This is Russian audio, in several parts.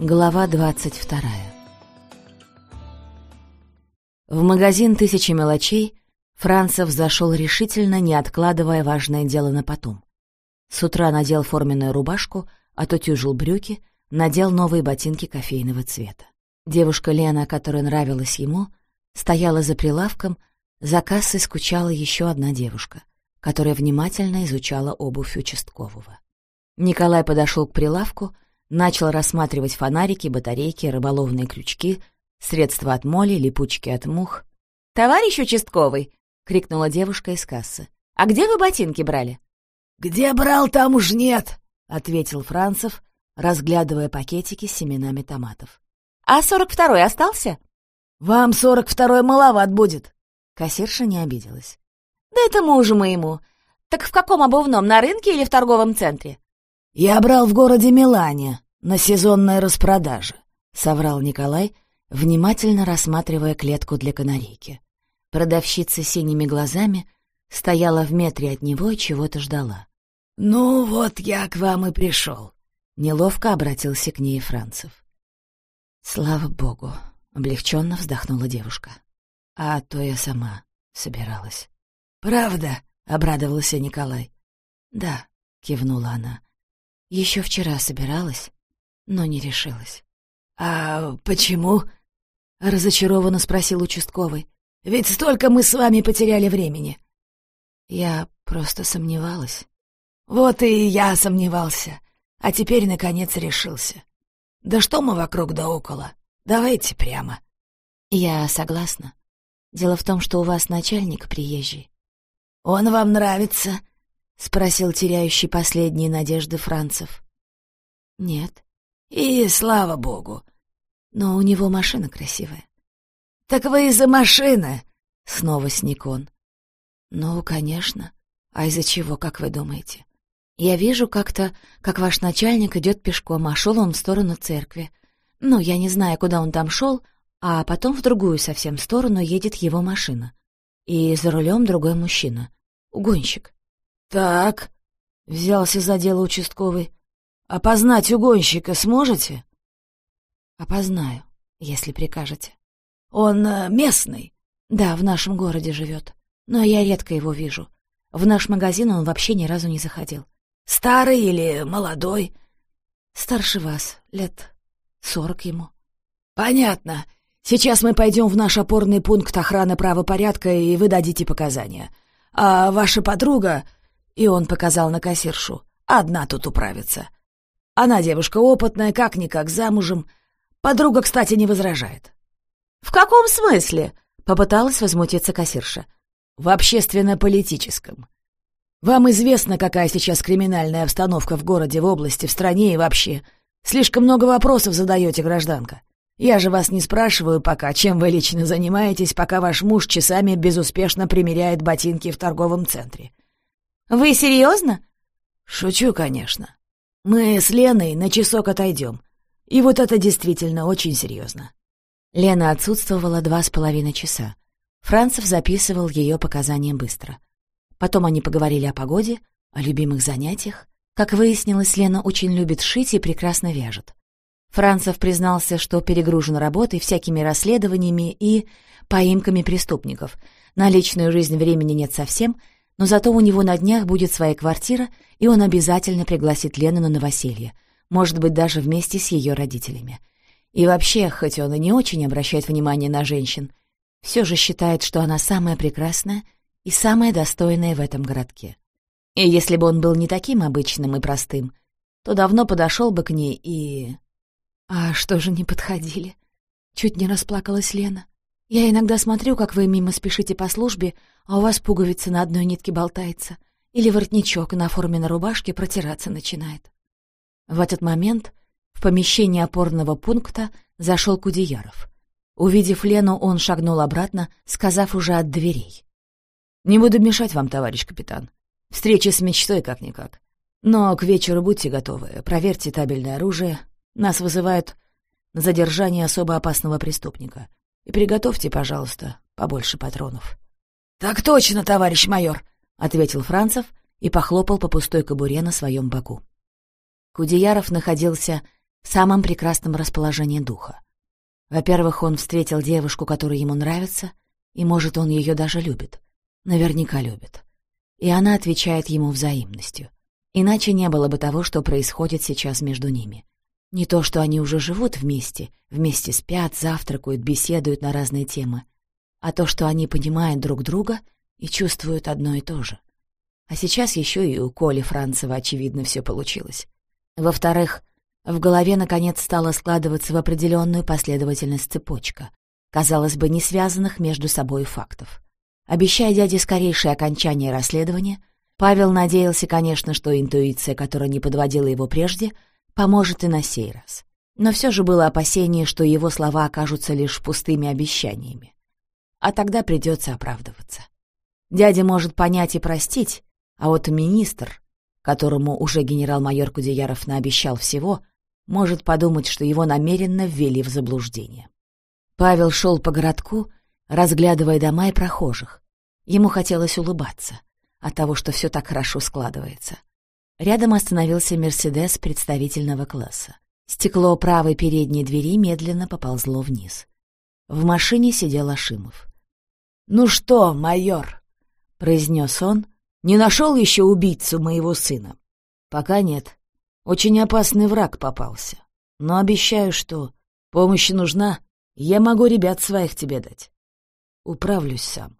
Глава двадцать вторая В магазин «Тысячи мелочей» Францев зашел решительно, не откладывая важное дело на потом. С утра надел форменную рубашку, отутюжил брюки, надел новые ботинки кофейного цвета. Девушка Лена, которая нравилась ему, стояла за прилавком, за кассой скучала еще одна девушка, которая внимательно изучала обувь участкового. Николай подошел к прилавку, начал рассматривать фонарики, батарейки, рыболовные крючки, средства от моли, липучки от мух. «Товарищ участковый!» — крикнула девушка из кассы. «А где вы ботинки брали?» «Где брал, там уж нет!» — ответил Францев, разглядывая пакетики с семенами томатов. «А сорок второй остался?» «Вам сорок второй маловат будет!» Кассирша не обиделась. «Да это мужу моему. Так в каком обувном, на рынке или в торговом центре?» «Я брал в городе Милане на сезонной распродаже», — соврал Николай, внимательно рассматривая клетку для канарейки. Продавщица синими глазами стояла в метре от него и чего-то ждала. «Ну вот я к вам и пришел», — неловко обратился к ней Францев. «Слава богу», — облегченно вздохнула девушка. «А то я сама собиралась». «Правда?» — обрадовался Николай. «Да», — кивнула она. Еще вчера собиралась, но не решилась. «А почему?» — разочарованно спросил участковый. «Ведь столько мы с вами потеряли времени». «Я просто сомневалась». «Вот и я сомневался, а теперь, наконец, решился. Да что мы вокруг да около? Давайте прямо». «Я согласна. Дело в том, что у вас начальник приезжий». «Он вам нравится?» — спросил теряющий последние надежды Францев. «Нет». «И слава богу. Но у него машина красивая». «Так вы из-за машины?» — снова сник он. «Ну, конечно. А из-за чего, как вы думаете? Я вижу как-то, как ваш начальник идет пешком, а шел он в сторону церкви. Ну, я не знаю, куда он там шел, а потом в другую совсем сторону едет его машина. И за рулем другой мужчина. Угонщик. «Так», — взялся за дело участковый, — «опознать угонщика сможете?» «Опознаю, если прикажете». «Он э, местный?» «Да, в нашем городе живет, но я редко его вижу. В наш магазин он вообще ни разу не заходил». «Старый или молодой?» «Старше вас, лет сорок ему». «Понятно. Сейчас мы пойдем в наш опорный пункт охраны правопорядка, и вы дадите показания. А ваша подруга...» И он показал на кассиршу. «Одна тут управится. Она девушка опытная, как-никак замужем. Подруга, кстати, не возражает». «В каком смысле?» — попыталась возмутиться кассирша. «В общественно-политическом. Вам известно, какая сейчас криминальная обстановка в городе, в области, в стране и вообще. Слишком много вопросов задаете, гражданка. Я же вас не спрашиваю пока, чем вы лично занимаетесь, пока ваш муж часами безуспешно примеряет ботинки в торговом центре. «Вы серьезно?» «Шучу, конечно. Мы с Леной на часок отойдем. И вот это действительно очень серьезно». Лена отсутствовала два с половиной часа. Францев записывал ее показания быстро. Потом они поговорили о погоде, о любимых занятиях. Как выяснилось, Лена очень любит шить и прекрасно вяжет. Францев признался, что перегружен работой, всякими расследованиями и поимками преступников. На личную жизнь времени нет совсем — но зато у него на днях будет своя квартира, и он обязательно пригласит Лену на новоселье, может быть, даже вместе с ее родителями. И вообще, хоть он и не очень обращает внимание на женщин, все же считает, что она самая прекрасная и самая достойная в этом городке. И если бы он был не таким обычным и простым, то давно подошел бы к ней и... «А что же не подходили?» Чуть не расплакалась Лена. «Я иногда смотрю, как вы мимо спешите по службе, а у вас пуговица на одной нитке болтается, или воротничок на форме на рубашке протираться начинает». В этот момент в помещение опорного пункта зашел Кудеяров. Увидев Лену, он шагнул обратно, сказав уже от дверей. «Не буду мешать вам, товарищ капитан. Встреча с мечтой как-никак. Но к вечеру будьте готовы, проверьте табельное оружие. Нас вызывают на задержание особо опасного преступника. И приготовьте, пожалуйста, побольше патронов». «Так точно, товарищ майор», — ответил Францев и похлопал по пустой кобуре на своем боку. Кудеяров находился в самом прекрасном расположении духа. Во-первых, он встретил девушку, которая ему нравится, и, может, он ее даже любит. Наверняка любит. И она отвечает ему взаимностью. Иначе не было бы того, что происходит сейчас между ними. Не то, что они уже живут вместе, вместе спят, завтракают, беседуют на разные темы, а то, что они понимают друг друга и чувствуют одно и то же. А сейчас еще и у Коли Францева, очевидно, все получилось. Во-вторых, в голове, наконец, стала складываться в определенную последовательность цепочка, казалось бы, не связанных между собой фактов. Обещая дяде скорейшее окончание расследования, Павел надеялся, конечно, что интуиция, которая не подводила его прежде, поможет и на сей раз. Но все же было опасение, что его слова окажутся лишь пустыми обещаниями. А тогда придется оправдываться. Дядя может понять и простить, а вот министр, которому уже генерал-майор Кудеяров наобещал всего, может подумать, что его намеренно ввели в заблуждение. Павел шел по городку, разглядывая дома и прохожих. Ему хотелось улыбаться от того, что все так хорошо складывается. Рядом остановился «Мерседес» представительного класса. Стекло правой передней двери медленно поползло вниз. В машине сидел Ашимов. «Ну что, майор?» — произнес он. «Не нашел еще убийцу моего сына?» «Пока нет. Очень опасный враг попался. Но обещаю, что помощь нужна, я могу ребят своих тебе дать. Управлюсь сам.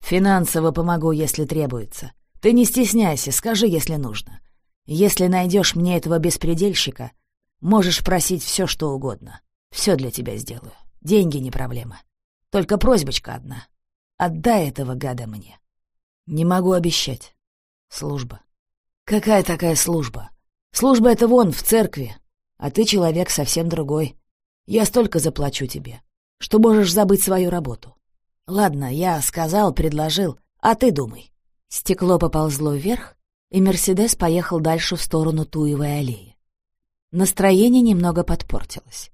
Финансово помогу, если требуется. Ты не стесняйся, скажи, если нужно. Если найдешь мне этого беспредельщика, можешь просить все, что угодно. Все для тебя сделаю. Деньги не проблема. Только просьбочка одна. Отдай этого гада мне. Не могу обещать. Служба. Какая такая служба? Служба — это вон, в церкви, а ты человек совсем другой. Я столько заплачу тебе, что можешь забыть свою работу. Ладно, я сказал, предложил, а ты думай. Стекло поползло вверх, и «Мерседес» поехал дальше в сторону Туевой аллеи. Настроение немного подпортилось.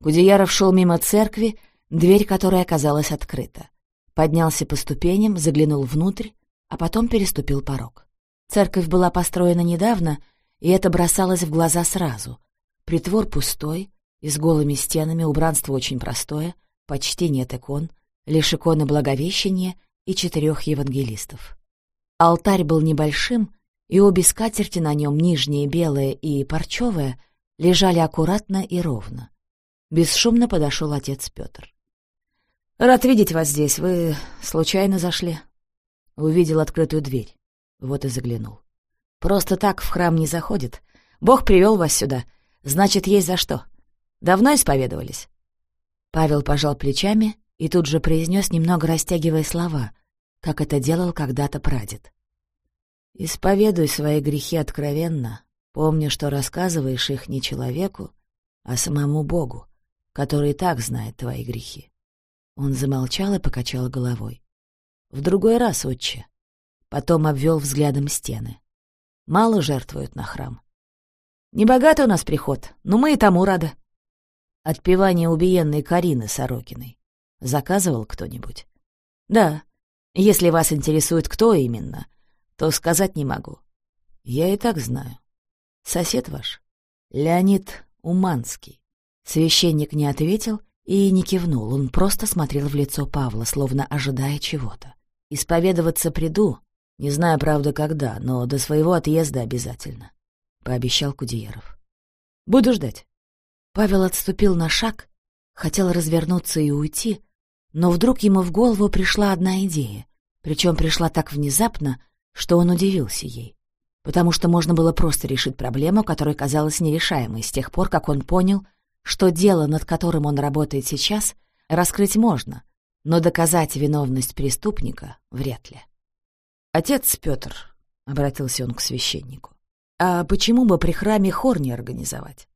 Гудеяров шел мимо церкви, дверь которой оказалась открыта. Поднялся по ступеням, заглянул внутрь, а потом переступил порог. Церковь была построена недавно — и это бросалось в глаза сразу. Притвор пустой, и с голыми стенами убранство очень простое, почти нет икон, лишь иконы Благовещения и четырех евангелистов. Алтарь был небольшим, и обе скатерти на нем, нижняя белая и парчевая, лежали аккуратно и ровно. Бесшумно подошел отец Петр. «Рад видеть вас здесь. Вы случайно зашли?» Увидел открытую дверь. Вот и заглянул. Просто так в храм не заходит. Бог привел вас сюда. Значит, есть за что. Давно исповедовались?» Павел пожал плечами и тут же произнес, немного растягивая слова, как это делал когда-то прадед. «Исповедуй свои грехи откровенно, помни, что рассказываешь их не человеку, а самому Богу, который и так знает твои грехи». Он замолчал и покачал головой. «В другой раз, отче». Потом обвел взглядом стены. Мало жертвуют на храм. Небогатый у нас приход, но мы и тому рады. Отпевание убиенной Карины Сорокиной. Заказывал кто-нибудь? Да. Если вас интересует, кто именно, то сказать не могу. Я и так знаю. Сосед ваш? Леонид Уманский. Священник не ответил и не кивнул, он просто смотрел в лицо Павла, словно ожидая чего-то. «Исповедоваться приду, не знаю, правда, когда, но до своего отъезда обязательно», — пообещал Кудеяров. «Буду ждать». Павел отступил на шаг, хотел развернуться и уйти, но вдруг ему в голову пришла одна идея, причем пришла так внезапно, что он удивился ей, потому что можно было просто решить проблему, которая казалась нерешаемой с тех пор, как он понял, что дело, над которым он работает сейчас, раскрыть можно, но доказать виновность преступника вряд ли. «Отец Петр», — обратился он к священнику, — «а почему бы при храме хор не организовать?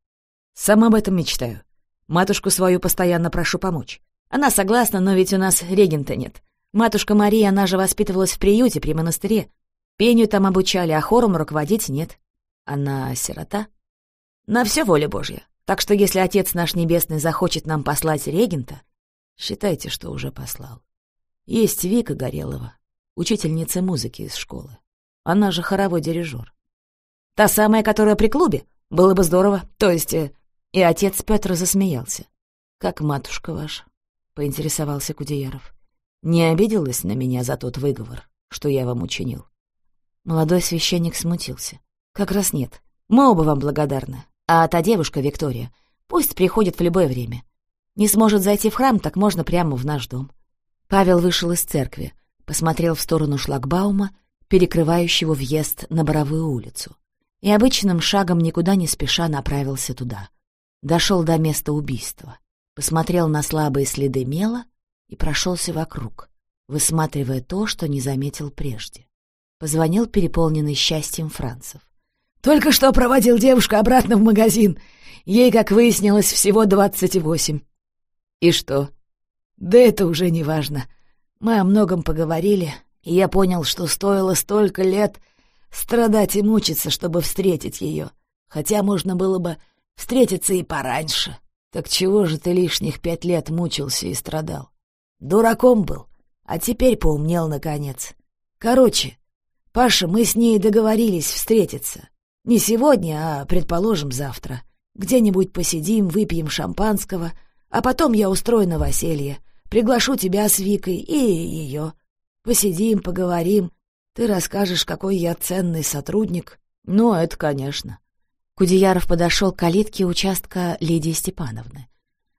Сам об этом мечтаю. Матушку свою постоянно прошу помочь. Она согласна, но ведь у нас регента нет. Матушка Мария, она же воспитывалась в приюте при монастыре. Пению там обучали, а хором руководить нет. Она сирота. На все воля Божья. Так что если Отец наш Небесный захочет нам послать регента, считайте, что уже послал. Есть Вика Горелова, учительница музыки из школы. Она же хоровой дирижер. Та самая, которая при клубе? Было бы здорово. То есть... Э, И отец Петр засмеялся. «Как матушка ваша?» — поинтересовался Кудеяров. «Не обиделась на меня за тот выговор, что я вам учинил?» Молодой священник смутился. «Как раз нет. Мы оба вам благодарны. А та девушка, Виктория, пусть приходит в любое время. Не сможет зайти в храм, так можно прямо в наш дом». Павел вышел из церкви, посмотрел в сторону шлагбаума, перекрывающего въезд на Боровую улицу, и обычным шагом никуда не спеша направился туда. Дошел до места убийства, посмотрел на слабые следы мела и прошелся вокруг, высматривая то, что не заметил прежде. Позвонил переполненный счастьем Францев. «Только что проводил девушку обратно в магазин. Ей, как выяснилось, всего двадцать восемь». «И что?» «Да это уже не важно. Мы о многом поговорили, и я понял, что стоило столько лет страдать и мучиться, чтобы встретить ее, хотя можно было бы встретиться и пораньше. Так чего же ты лишних пять лет мучился и страдал? Дураком был, а теперь поумнел наконец. Короче, Паша, мы с ней договорились встретиться. Не сегодня, а, предположим, завтра. Где-нибудь посидим, выпьем шампанского, а потом я устрою новоселье, приглашу тебя с Викой и ее. Посидим, поговорим. Ты расскажешь, какой я ценный сотрудник. Ну, это конечно. Кудеяров подошел к калитке участка Лидии Степановны.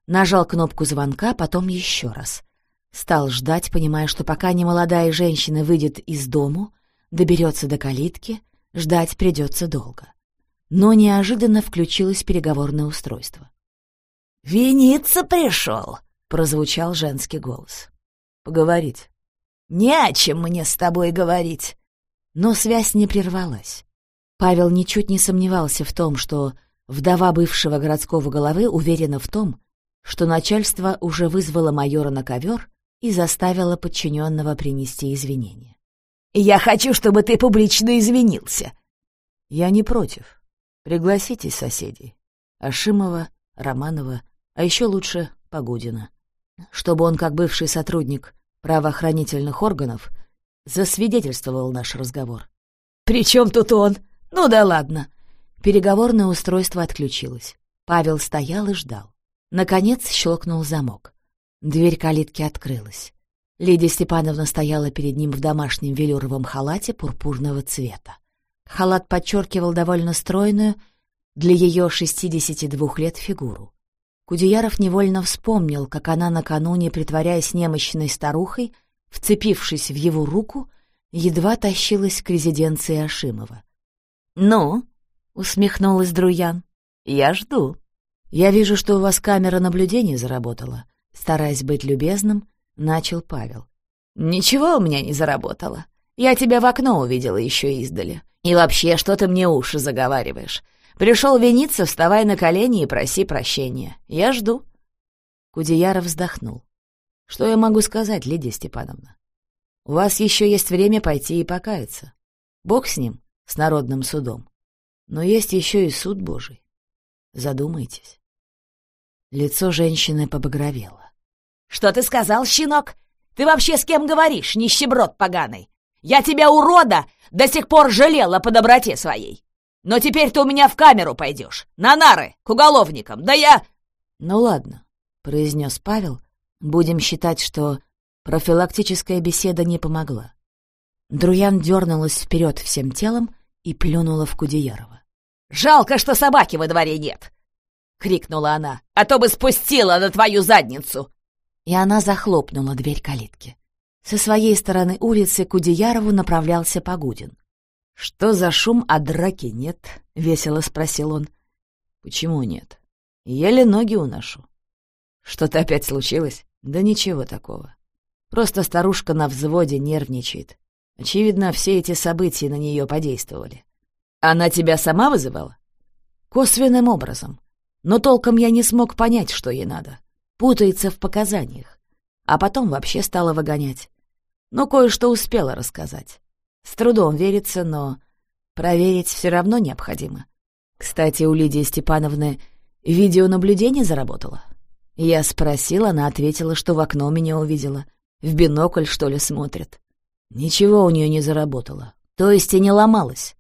Нажал кнопку звонка, потом еще раз. Стал ждать, понимая, что пока немолодая женщина выйдет из дому, доберется до калитки, ждать придется долго. Но неожиданно включилось переговорное устройство. «Виниться пришел!» — прозвучал женский голос. «Поговорить». «Не о чем мне с тобой говорить». Но связь не прервалась. Павел ничуть не сомневался в том, что вдова бывшего городского головы уверена в том, что начальство уже вызвало майора на ковер и заставило подчиненного принести извинения. «Я хочу, чтобы ты публично извинился». «Я не против. Пригласите соседей. Ашимова, Романова, а еще лучше Погудина. Чтобы он, как бывший сотрудник правоохранительных органов засвидетельствовал наш разговор. «При чем тут он? Ну да ладно». Переговорное устройство отключилось. Павел стоял и ждал. Наконец щелкнул замок. Дверь калитки открылась. Лидия Степановна стояла перед ним в домашнем велюровом халате пурпурного цвета. Халат подчеркивал довольно стройную, для ее 62 лет фигуру. Кудеяров невольно вспомнил, как она накануне, притворяясь немощной старухой, вцепившись в его руку, едва тащилась к резиденции Ашимова. «Ну?» — усмехнулась Друян. «Я жду». «Я вижу, что у вас камера наблюдения заработала». Стараясь быть любезным, начал Павел. «Ничего у меня не заработало. Я тебя в окно увидела еще издали. И вообще, что ты мне уши заговариваешь? Пришел виниться, вставай на колени и проси прощения. Я жду». Кудеяров вздохнул. «Что я могу сказать, Лидия Степановна? У вас еще есть время пойти и покаяться. Бог с ним, с народным судом. Но есть еще и суд Божий. Задумайтесь». Лицо женщины побагровело. «Что ты сказал, щенок? Ты вообще с кем говоришь, нищеброд поганый? Я тебя, урода, до сих пор жалела по доброте своей. Но теперь ты у меня в камеру пойдешь, на нары, к уголовникам, да я...» «Ну ладно», — произнес Павел, — «будем считать, что профилактическая беседа не помогла». Друян дернулась вперед всем телом и плюнула в Кудеярова. «Жалко, что собаки во дворе нет!» — крикнула она. «А то бы спустила на твою задницу!» И она захлопнула дверь калитки. Со своей стороны улицы к Удеярову направлялся Погудин. «Что за шум, а драки нет?» — весело спросил он. «Почему нет? Еле ноги уношу». «Что-то опять случилось?» «Да ничего такого. Просто старушка на взводе нервничает. Очевидно, все эти события на нее подействовали». «Она тебя сама вызывала?» «Косвенным образом. Но толком я не смог понять, что ей надо. Путается в показаниях. А потом вообще стала выгонять. Но кое-что успела рассказать. С трудом верится, но проверить все равно необходимо. Кстати, у Лидии Степановны видеонаблюдение заработало. Я спросила, она ответила, что в окно меня увидела. В бинокль, что ли, смотрит. Ничего у нее не заработало. То есть и не ломалось.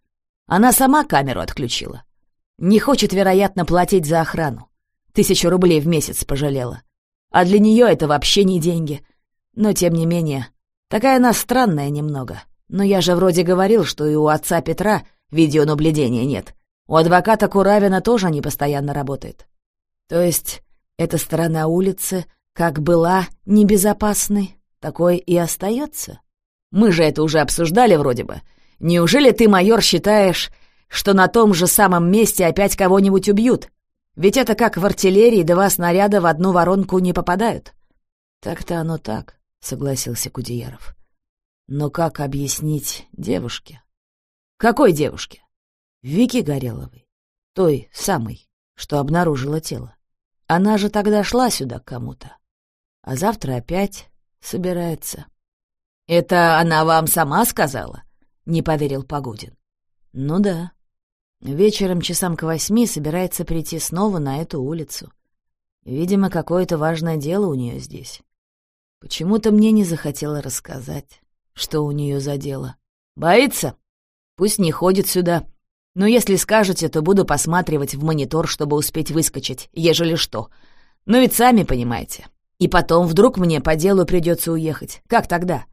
Она сама камеру отключила. Не хочет, вероятно, платить за охрану. тысячу рублей в месяц пожалела. А для нее это вообще не деньги. Но, тем не менее, такая она странная немного. Но я же вроде говорил, что и у отца Петра видеонаблюдения нет. У адвоката Куравина тоже не постоянно работает. То есть эта сторона улицы, как была небезопасной, такой и остается? Мы же это уже обсуждали вроде бы. Неужели ты, майор, считаешь, что на том же самом месте опять кого-нибудь убьют? Ведь это как в артиллерии два снаряда в одну воронку не попадают. Так-то оно так, согласился Кудеяров. Но как объяснить девушке? Какой девушке? Вики Гореловой. Той самой, что обнаружила тело. Она же тогда шла сюда к кому-то. А завтра опять собирается. «Это она вам сама сказала?» — не поверил Погодин. «Ну да. Вечером часам к восьми собирается прийти снова на эту улицу. Видимо, какое-то важное дело у нее здесь. Почему-то мне не захотела рассказать, что у нее за дело. Боится? Пусть не ходит сюда. Но если скажете, то буду посматривать в монитор, чтобы успеть выскочить, ежели что. Но ведь сами понимаете. И потом вдруг мне по делу придется уехать. Как тогда?»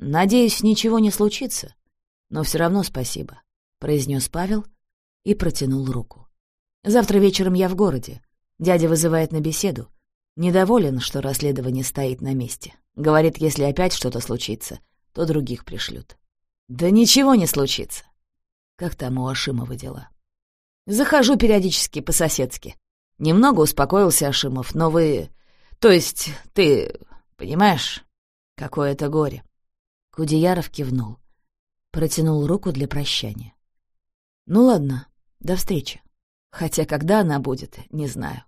«Надеюсь, ничего не случится, но все равно спасибо», — произнес Павел и протянул руку. «Завтра вечером я в городе. Дядя вызывает на беседу. Недоволен, что расследование стоит на месте. Говорит, если опять что-то случится, то других пришлют». «Да ничего не случится». «Как там у Ашимова дела?» «Захожу периодически по-соседски. Немного успокоился Ашимов, но вы... То есть ты... Понимаешь, какое это горе?» Кудеяров кивнул. Протянул руку для прощания. «Ну ладно, до встречи. Хотя когда она будет, не знаю.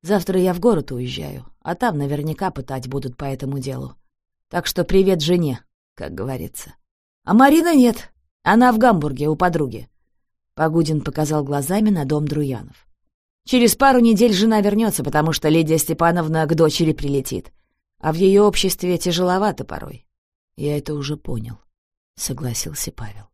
Завтра я в город уезжаю, а там наверняка пытать будут по этому делу. Так что привет жене, как говорится. А Марина нет, она в Гамбурге у подруги». Погудин показал глазами на дом Друянов. «Через пару недель жена вернется, потому что Лидия Степановна к дочери прилетит. А в ее обществе тяжеловато порой. Я это уже понял, согласился Павел.